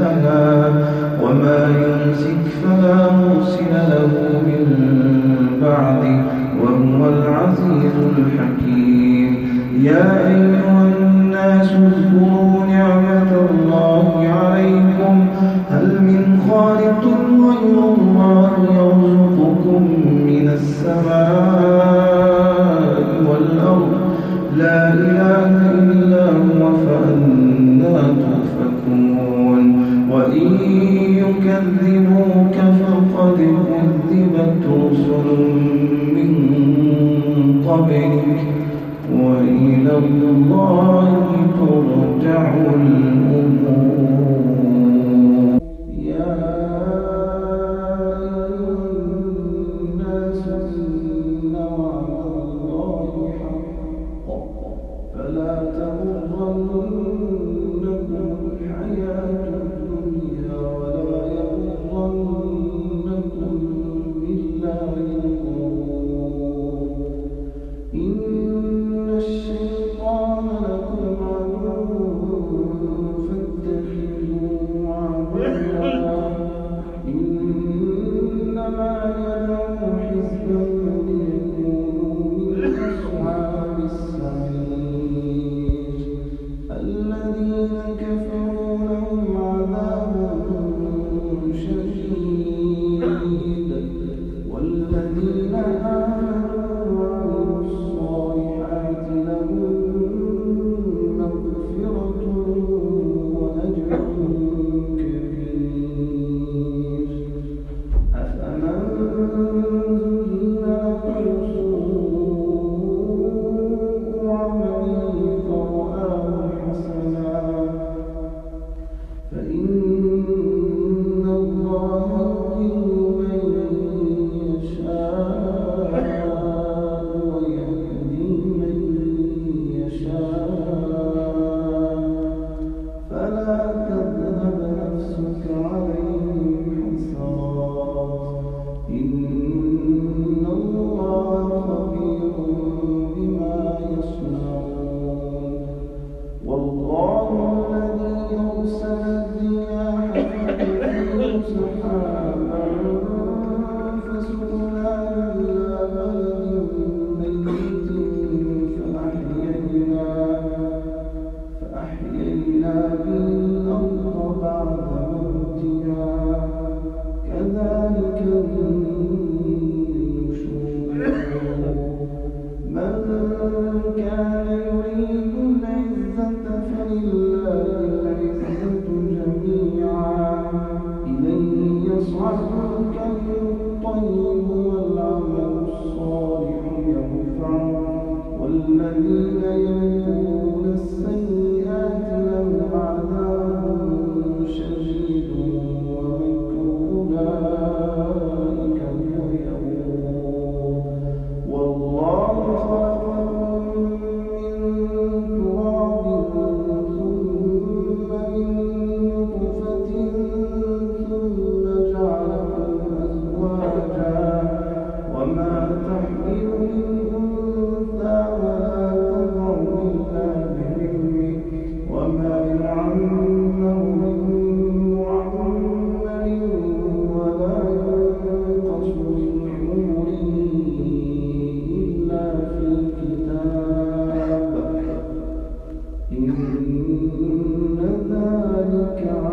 لها وما يمسك فلا مرسل له من بعد وهو العزيز الحكيم. يا أيها الناس اذكروا نعمة الله عليكم. هل من خالق غير الله يرزقكم من السماء وإن يكذبوك فقد كذبت رسل من قبلك وإلى الله ترجع الأمور. فلا تموتن God.